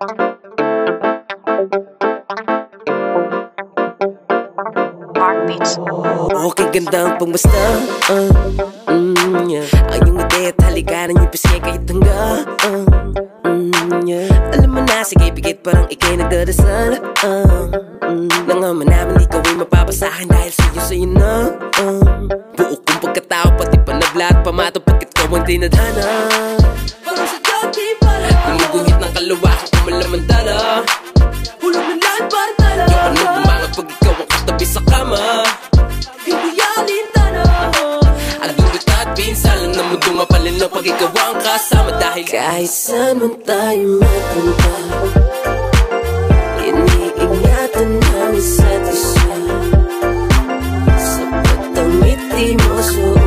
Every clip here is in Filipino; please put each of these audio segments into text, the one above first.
Okay, ganda ang pangmasta uh, mm, yeah. Ang iyong ideya at halikaran niyo pisngi kahit hangga. Uh, mm, yeah. Alam mo na, sige, bigit parang ikay nagdadasal. Uh, mm, Nangaman namin ikaw ay mapapasahan dahil sa'yo sa'yo na. Uh, Buo kong pagkatao, pati pa na blat Pamato pagkat ikaw ang dinadhana. Parang sa dati pala Gumuguhit ng kung malamandala Hulog ng lahat para tala. Yung anong bumangat pag ikaw ang katabi sa kama? Hindi alintana Ang dulot at pinsalan na mundo mapalin lang pag ikaw ang kasama? Dahil kahit saan man tayo mapunta Iniingatan ng isa't isa. Sapat ang ngiti mo sa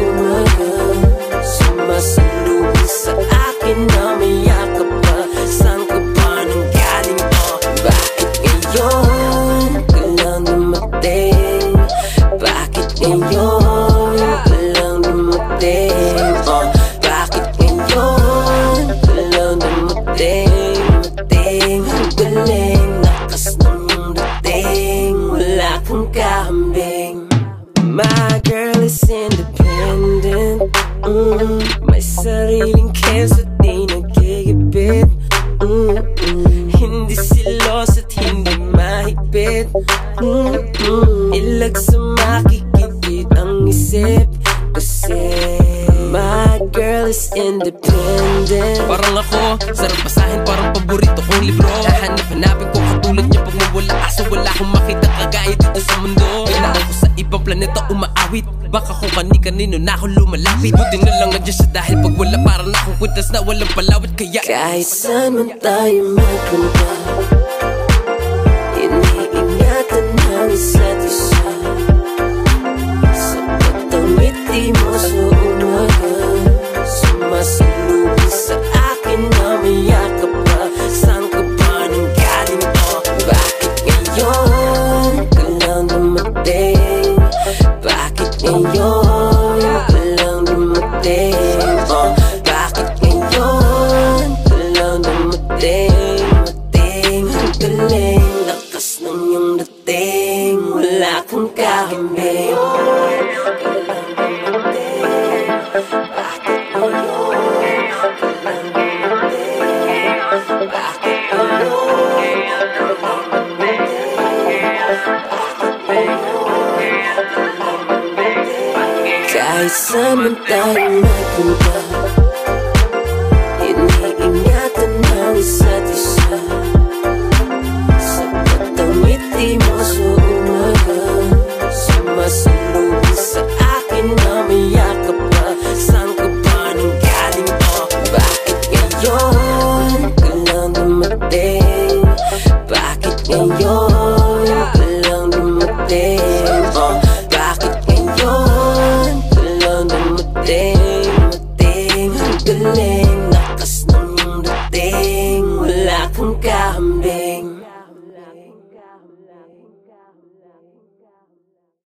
ngayon ka lang dumating. Oh, Bakit ngayon ka lang dumating? Mating ang galing Lakas ng iyong dating. Wala kang kahambing My girl is independent. Mm, May sariling kesa di nagigipit mm, mm, Hindi silos at hindi mahigpit. Mm, mm, Ilag sa isip Kasi My girl is independent. Parang ako, sarap basahin parang paborito kong libro. Hahanap-hanapin ko katulad niya pag mawala. Kaso wala akong makita kagaya dito sa mundo. Kailangan ko sa ibang planeta umaawit. Baka kung kani-kanino na ako lumalapit. Buti na lang nandiyan siya dahil pag wala parang akong kwintas na walang palawit. Kaya kahit saan man tayo magpunta ngayon. Ka lang dumating. Oh, Bakit ngayon? Ka lang dumating. Mating ang galing. Lakas ng iyong dating. Wala kang kahambing Kahit tayo magpunta Iniingatan ng isa't isa. Sapat ang ngiti mo sa umaga. Sumasalubong sa akin na may yakap pa Saan ka ba nang galing o Bakit ngayon ka lang dumating? Bakit ngayon Mating ang galing